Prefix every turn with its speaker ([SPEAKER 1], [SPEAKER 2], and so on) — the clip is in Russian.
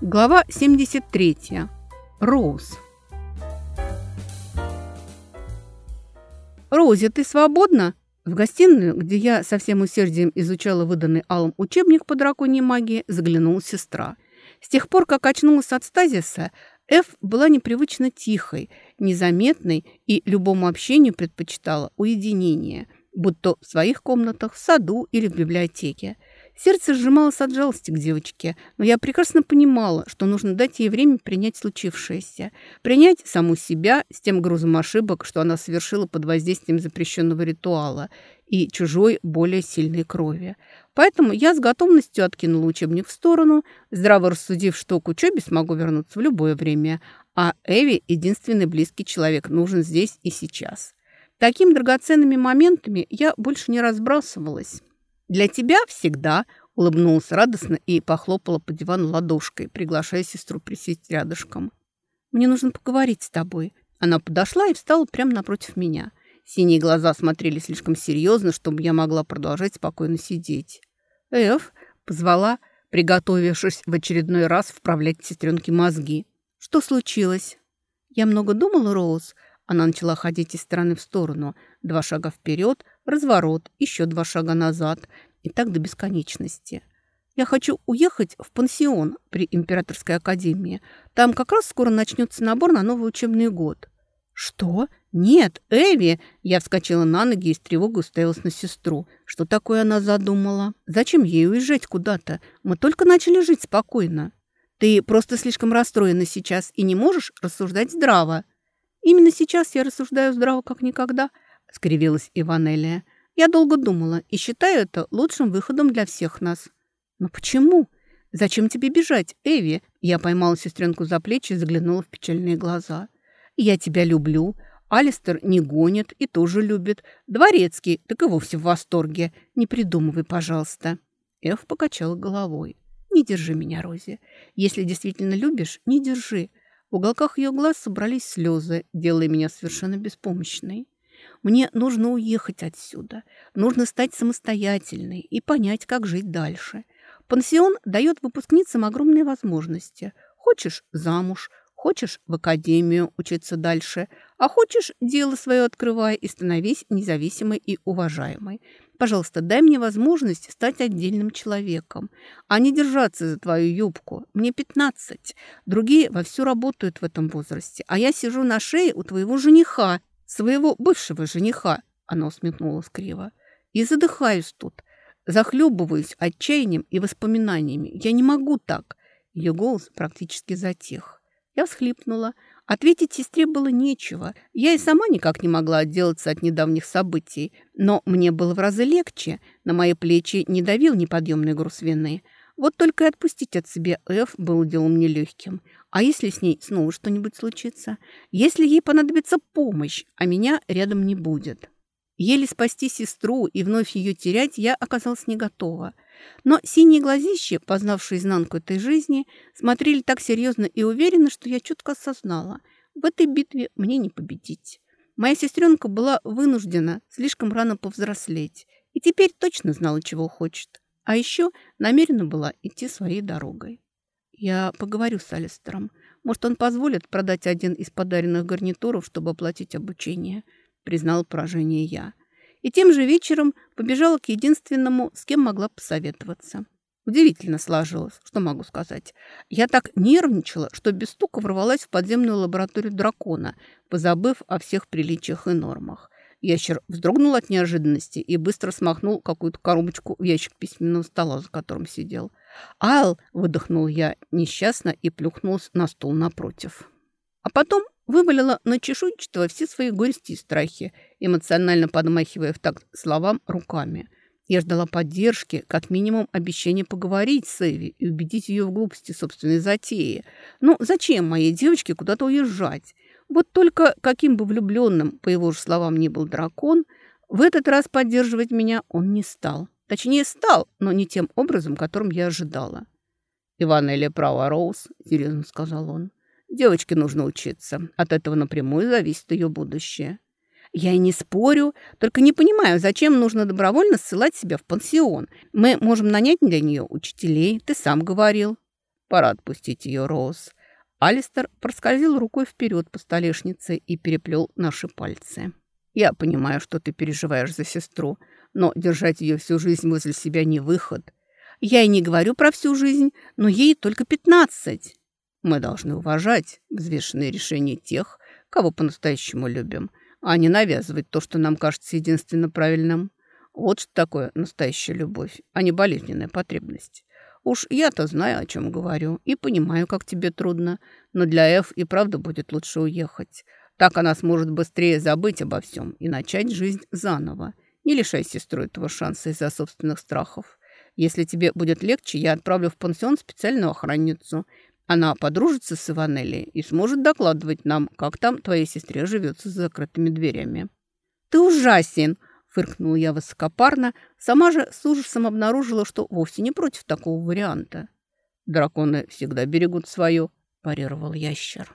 [SPEAKER 1] Глава 73. Роуз. «Роузи, ты свободна?» В гостиную, где я со всем усердием изучала выданный Алым учебник по драконьей магии, заглянула сестра. С тех пор, как очнулась от стазиса, Эф была непривычно тихой, незаметной и любому общению предпочитала уединение, будь то в своих комнатах, в саду или в библиотеке. Сердце сжималось от жалости к девочке, но я прекрасно понимала, что нужно дать ей время принять случившееся. Принять саму себя с тем грузом ошибок, что она совершила под воздействием запрещенного ритуала и чужой, более сильной крови. Поэтому я с готовностью откинула учебник в сторону, здраво рассудив, что к учебе смогу вернуться в любое время, а Эви – единственный близкий человек, нужен здесь и сейчас. Такими драгоценными моментами я больше не разбрасывалась. «Для тебя всегда», – улыбнулась радостно и похлопала по дивану ладошкой, приглашая сестру присесть рядышком. «Мне нужно поговорить с тобой». Она подошла и встала прямо напротив меня. Синие глаза смотрели слишком серьезно, чтобы я могла продолжать спокойно сидеть. «Эф», – позвала, приготовившись в очередной раз вправлять сестренке мозги. «Что случилось?» «Я много думала, Роуз». Она начала ходить из стороны в сторону. Два шага вперед, разворот, еще два шага назад и так до бесконечности. Я хочу уехать в пансион при Императорской академии. Там как раз скоро начнется набор на новый учебный год. Что? Нет, Эви! Я вскочила на ноги и с тревогой уставилась на сестру. Что такое она задумала? Зачем ей уезжать куда-то? Мы только начали жить спокойно. Ты просто слишком расстроена сейчас и не можешь рассуждать здраво. Именно сейчас я рассуждаю здраво, как никогда – скривилась Иванелия. «Я долго думала и считаю это лучшим выходом для всех нас». «Но почему? Зачем тебе бежать, Эви?» Я поймала сестренку за плечи и заглянула в печальные глаза. «Я тебя люблю. Алистер не гонит и тоже любит. Дворецкий, так и вовсе в восторге. Не придумывай, пожалуйста». Эв покачала головой. «Не держи меня, Рози. Если действительно любишь, не держи». В уголках ее глаз собрались слезы, делая меня совершенно беспомощной. Мне нужно уехать отсюда. Нужно стать самостоятельной и понять, как жить дальше. Пансион дает выпускницам огромные возможности. Хочешь – замуж, хочешь – в академию учиться дальше, а хочешь – дело свое открывай и становись независимой и уважаемой. Пожалуйста, дай мне возможность стать отдельным человеком, а не держаться за твою юбку. Мне 15. Другие вовсю работают в этом возрасте, а я сижу на шее у твоего жениха своего бывшего жениха, она усмехнулась криво, и задыхаюсь тут, захлебываюсь отчаянием и воспоминаниями. Я не могу так. Ее голос практически затих. Я всхлипнула. Ответить сестре было нечего. Я и сама никак не могла отделаться от недавних событий. Но мне было в разы легче. На мои плечи не давил неподъемный груз вины. Вот только и отпустить от себя Эф было делом нелегким. А если с ней снова что-нибудь случится? Если ей понадобится помощь, а меня рядом не будет? Еле спасти сестру и вновь ее терять я оказалась не готова. Но синие глазища, познавшие изнанку этой жизни, смотрели так серьезно и уверенно, что я четко осознала. В этой битве мне не победить. Моя сестренка была вынуждена слишком рано повзрослеть и теперь точно знала, чего хочет. А еще намерена была идти своей дорогой. Я поговорю с Алистером. Может, он позволит продать один из подаренных гарнитуров, чтобы оплатить обучение, признал поражение я. И тем же вечером побежала к единственному, с кем могла посоветоваться. Удивительно сложилось, что могу сказать. Я так нервничала, что без стука ворвалась в подземную лабораторию дракона, позабыв о всех приличиях и нормах. Ящер вздрогнул от неожиданности и быстро смахнул какую-то коробочку в ящик письменного стола, за которым сидел. «Ал!» – выдохнул я несчастно и плюхнулся на стул напротив. А потом вывалила на чешуйчатого все свои горести и страхи, эмоционально подмахивая в такт словам руками. Я ждала поддержки, как минимум обещания поговорить с Эви и убедить ее в глупости собственной затеи. Ну, зачем моей девочке куда-то уезжать? Вот только каким бы влюбленным, по его же словам, ни был дракон, в этот раз поддерживать меня он не стал. Точнее, стал, но не тем образом, которым я ожидала. «Иванелия права, Роуз», — серьезно сказал он. «Девочке нужно учиться. От этого напрямую зависит ее будущее». «Я и не спорю, только не понимаю, зачем нужно добровольно ссылать себя в пансион. Мы можем нанять для нее учителей, ты сам говорил». Пора отпустить ее, Роуз. Алистер проскользил рукой вперед по столешнице и переплел наши пальцы. «Я понимаю, что ты переживаешь за сестру, но держать ее всю жизнь возле себя не выход. Я и не говорю про всю жизнь, но ей только пятнадцать. Мы должны уважать взвешенные решения тех, кого по-настоящему любим, а не навязывать то, что нам кажется единственно правильным. Вот что такое настоящая любовь, а не болезненная потребность. Уж я-то знаю, о чем говорю, и понимаю, как тебе трудно, но для Эф и правда будет лучше уехать. Так она сможет быстрее забыть обо всем и начать жизнь заново. Не лишай сестру этого шанса из-за собственных страхов. Если тебе будет легче, я отправлю в пансион специальную охранницу. Она подружится с Иванелли и сможет докладывать нам, как там твоей сестре живется с закрытыми дверями». «Ты ужасен!» – фыркнула я высокопарно. Сама же с ужасом обнаружила, что вовсе не против такого варианта. «Драконы всегда берегут свое», – парировал ящер.